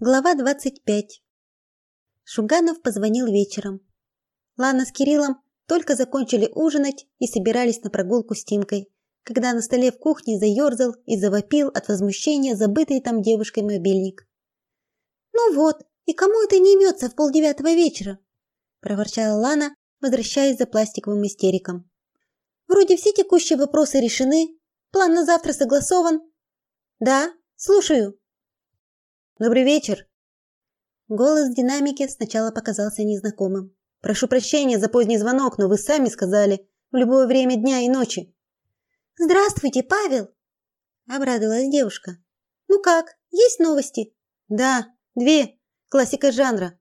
Глава 25. Шуганов позвонил вечером. Лана с Кириллом только закончили ужинать и собирались на прогулку с Тимкой, когда на столе в кухне заерзал и завопил от возмущения забытый там девушкой мобильник. «Ну вот, и кому это не имется в полдевятого вечера?» – проворчала Лана, возвращаясь за пластиковым истериком. «Вроде все текущие вопросы решены, план на завтра согласован». «Да, слушаю», Добрый вечер. Голос в сначала показался незнакомым. Прошу прощения за поздний звонок, но вы сами сказали в любое время дня и ночи. Здравствуйте, Павел, обрадовалась девушка. Ну как? Есть новости? Да, две. Классика жанра.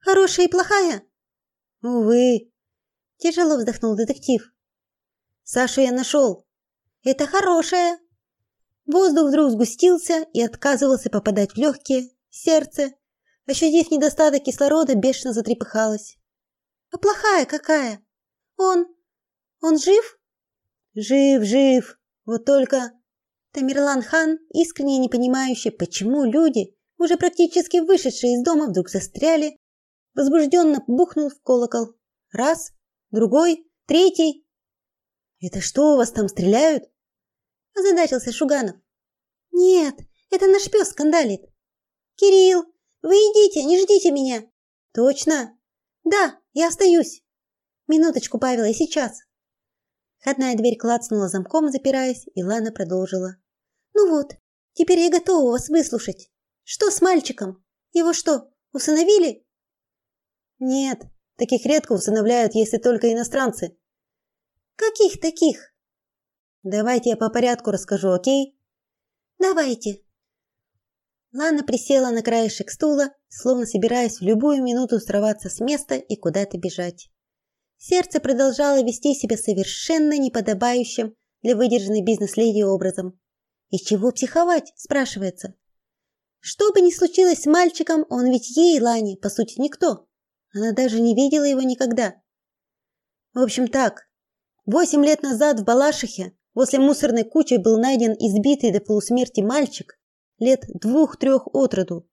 Хорошая и плохая? Увы. Тяжело вздохнул детектив. Сашу я нашел. Это хорошая. Воздух вдруг сгустился и отказывался попадать в легкие, сердце. Ощутив недостаток кислорода, бешено затрепыхалось. А плохая какая? Он он жив? Жив, жив. Вот только Тамерлан хан, искренне не понимающий, почему люди, уже практически вышедшие из дома, вдруг застряли, возбужденно бухнул в колокол. Раз, другой, третий. Это что у вас там стреляют? Озадачился Шуганов. Нет, это наш пес скандалит. Кирилл, вы идите, не ждите меня. Точно? Да, я остаюсь. Минуточку, Павел, я сейчас. Входная дверь клацнула замком, запираясь, и Лана продолжила. Ну вот, теперь я готова вас выслушать. Что с мальчиком? Его что, усыновили? Нет, таких редко усыновляют, если только иностранцы. Каких таких? Давайте я по порядку расскажу, о'кей? Давайте. Лана присела на краешек стула, словно собираясь в любую минуту сорваться с места и куда-то бежать. Сердце продолжало вести себя совершенно неподобающим для выдержанной бизнес-леди образом. И чего психовать, спрашивается. Что бы ни случилось с мальчиком, он ведь ей, Лане, по сути, никто. Она даже не видела его никогда. В общем так, восемь лет назад в Балашихе Возле мусорной кучи был найден избитый до полусмерти мальчик лет двух-трех от роду.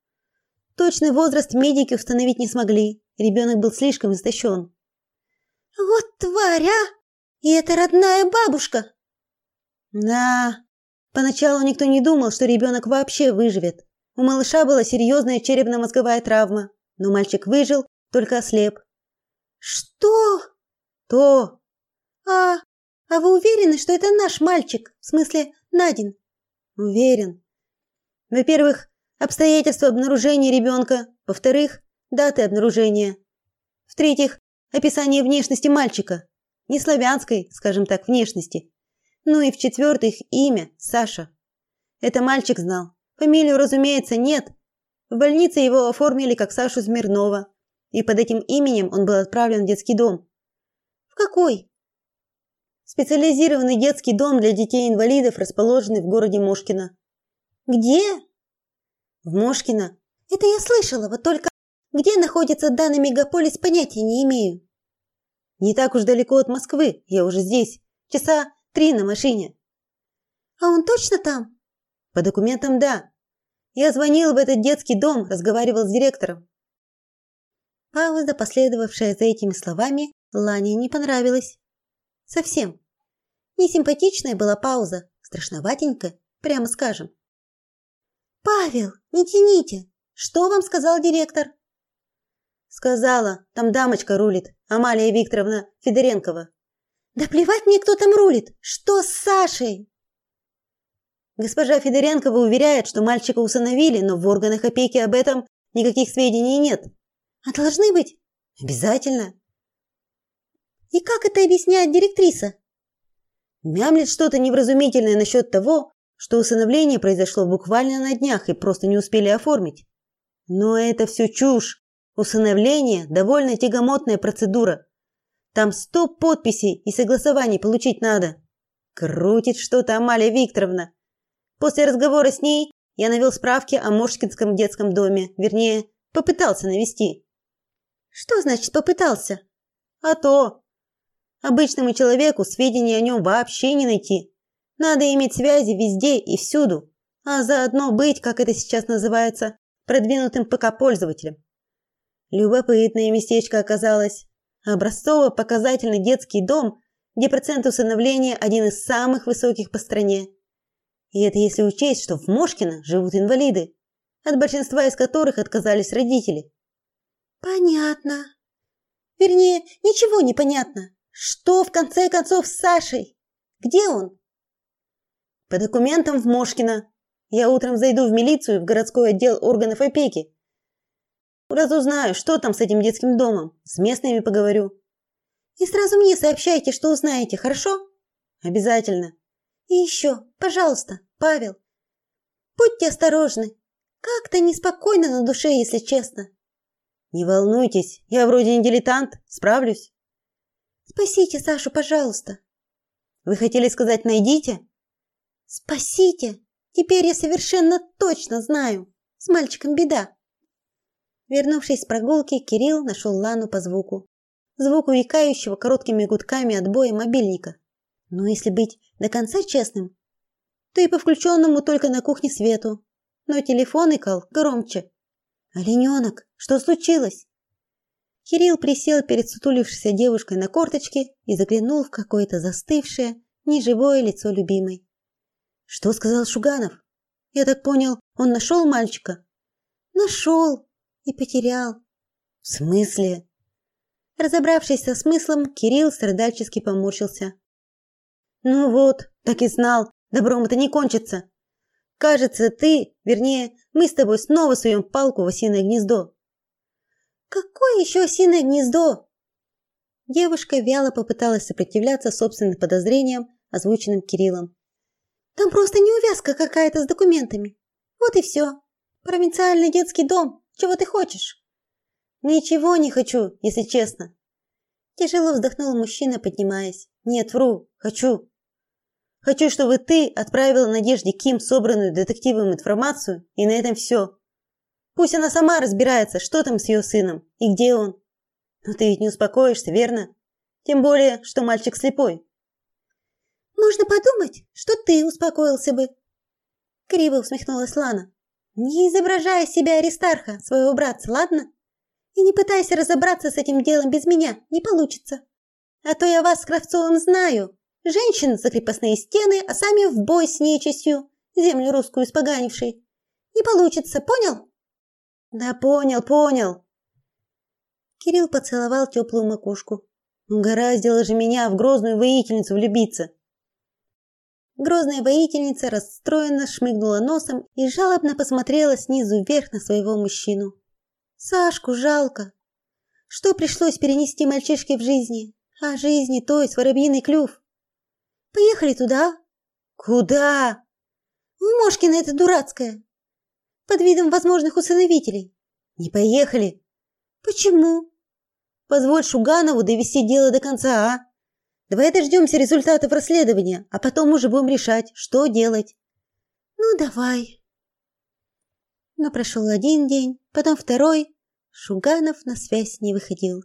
Точный возраст медики установить не смогли. Ребенок был слишком истощен. Вот тварь, а! И это родная бабушка. Да. Поначалу никто не думал, что ребенок вообще выживет. У малыша была серьезная черепно-мозговая травма, но мальчик выжил, только ослеп. Что? То. А а вы уверены, что это наш мальчик? В смысле, Надин? Уверен. Во-первых, обстоятельства обнаружения ребенка. Во-вторых, даты обнаружения. В-третьих, описание внешности мальчика. Не славянской, скажем так, внешности. Ну и в-четвертых, имя Саша. Это мальчик знал. Фамилию, разумеется, нет. В больнице его оформили как Сашу Смирнова, и под этим именем он был отправлен в детский дом. В какой? Специализированный детский дом для детей-инвалидов, расположенный в городе Мошкино. Где? В Мошкино. Это я слышала, вот только где находится данный мегаполис, понятия не имею. Не так уж далеко от Москвы, я уже здесь. Часа три на машине. А он точно там? По документам, да. Я звонил в этот детский дом, разговаривал с директором. Пауза, последовавшая за этими словами, Лане не понравилась. Совсем. Несимпатичная была пауза, страшноватенькая, прямо скажем. Павел, не тяните. Что вам сказал директор? Сказала, там дамочка рулит, Амалия Викторовна Федоренкова. Да плевать мне, кто там рулит. Что с Сашей? Госпожа Федоренкова уверяет, что мальчика усыновили, но в органах опеки об этом никаких сведений нет. А должны быть? Обязательно. И как это объясняет директриса? Мямлет что-то невразумительное насчет того, что усыновление произошло буквально на днях и просто не успели оформить. Но это все чушь. Усыновление довольно тягомотная процедура. Там сто подписей и согласований получить надо. Крутит что-то Амалия Викторовна. После разговора с ней я навел справки о Мошкинском детском доме, вернее, попытался навести. Что значит попытался? А то Обычному человеку сведений о нем вообще не найти. Надо иметь связи везде и всюду, а заодно быть, как это сейчас называется, продвинутым ПК-пользователем. Любопытное местечко оказалось. Образцово-показательный детский дом, где процент усыновления один из самых высоких по стране. И это если учесть, что в Мошкино живут инвалиды, от большинства из которых отказались родители. Понятно. Вернее, ничего не понятно. Что в конце концов с Сашей? Где он? По документам в Мошкино. Я утром зайду в милицию в городской отдел органов опеки. Разузнаю, что там с этим детским домом. С местными поговорю. И сразу мне сообщайте, что узнаете, хорошо? Обязательно. И еще, пожалуйста, Павел, будьте осторожны. Как-то неспокойно на душе, если честно. Не волнуйтесь, я вроде не дилетант, справлюсь. Спасите Сашу, пожалуйста. Вы хотели сказать найдите? Спасите. Теперь я совершенно точно знаю. С мальчиком беда. Вернувшись с прогулки, Кирилл нашел Лану по звуку. Звуку икающего короткими гудками отбоя мобильника. Но если быть до конца честным, то и по включенному только на кухне свету. Но телефон икал громче. «Олененок, что случилось?» Кирилл присел перед сутулившейся девушкой на корточки и заглянул в какое-то застывшее, неживое лицо любимой. «Что сказал Шуганов? Я так понял, он нашел мальчика?» «Нашел и потерял». «В смысле?» Разобравшись со смыслом, Кирилл страдальчески поморщился. «Ну вот, так и знал, добром это не кончится. Кажется, ты, вернее, мы с тобой снова суем палку в осиное гнездо. Какое еще осиное гнездо? Девушка вяло попыталась сопротивляться собственным подозрениям, озвученным Кириллом. Там просто неувязка какая-то с документами. Вот и все. Провинциальный детский дом. Чего ты хочешь? Ничего не хочу, если честно. Тяжело вздохнул мужчина, поднимаясь. Нет, вру, хочу. Хочу, чтобы ты отправила Надежде Ким собранную детективом информацию, и на этом все. Пусть она сама разбирается, что там с ее сыном и где он. Но ты ведь не успокоишься, верно? Тем более, что мальчик слепой. Можно подумать, что ты успокоился бы. Криво усмехнулась Лана. Не изображай себя Аристарха, своего братца, ладно? И не пытайся разобраться с этим делом без меня, не получится. А то я вас с Кравцовым знаю, Женщин за крепостные стены, а сами в бой с нечистью, землю русскую испоганившей. Не получится, понял? Да понял, понял. Кирилл поцеловал теплую макушку. Угораздило же меня в грозную воительницу влюбиться. Грозная воительница расстроенно шмыгнула носом и жалобно посмотрела снизу вверх на своего мужчину. Сашку жалко. Что пришлось перенести мальчишке в жизни? А жизни той с воробьиный клюв. Поехали туда. Куда? В Мошкино это дурацкое. Под видом возможных усыновителей. Не поехали. Почему? Позволь Шуганову довести дело до конца, а? Давай дождемся результатов расследования, а потом уже будем решать, что делать. Ну, давай. Но прошел один день, потом второй. Шуганов на связь не выходил.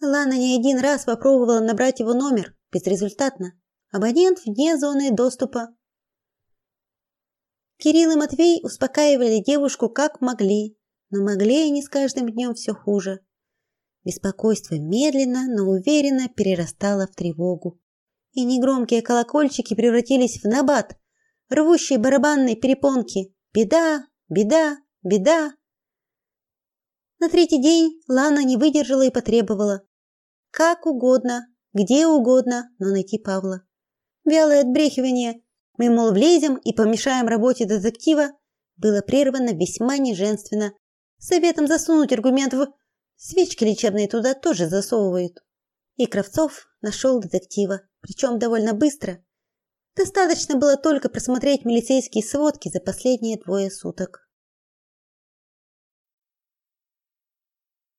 Лана не один раз попробовала набрать его номер, безрезультатно. Абонент вне зоны доступа. Кирилл и Матвей успокаивали девушку как могли, но могли они с каждым днем все хуже. Беспокойство медленно, но уверенно перерастало в тревогу. И негромкие колокольчики превратились в набат, рвущие барабанные перепонки. Беда, беда, беда. На третий день Лана не выдержала и потребовала. Как угодно, где угодно, но найти Павла. Вялое отбрехивание «мы, мол, влезем и помешаем работе детектива» было прервано весьма неженственно. Советом засунуть аргумент в свечки лечебные туда тоже засовывают. И Кравцов нашел детектива, причем довольно быстро. Достаточно было только просмотреть милицейские сводки за последние двое суток.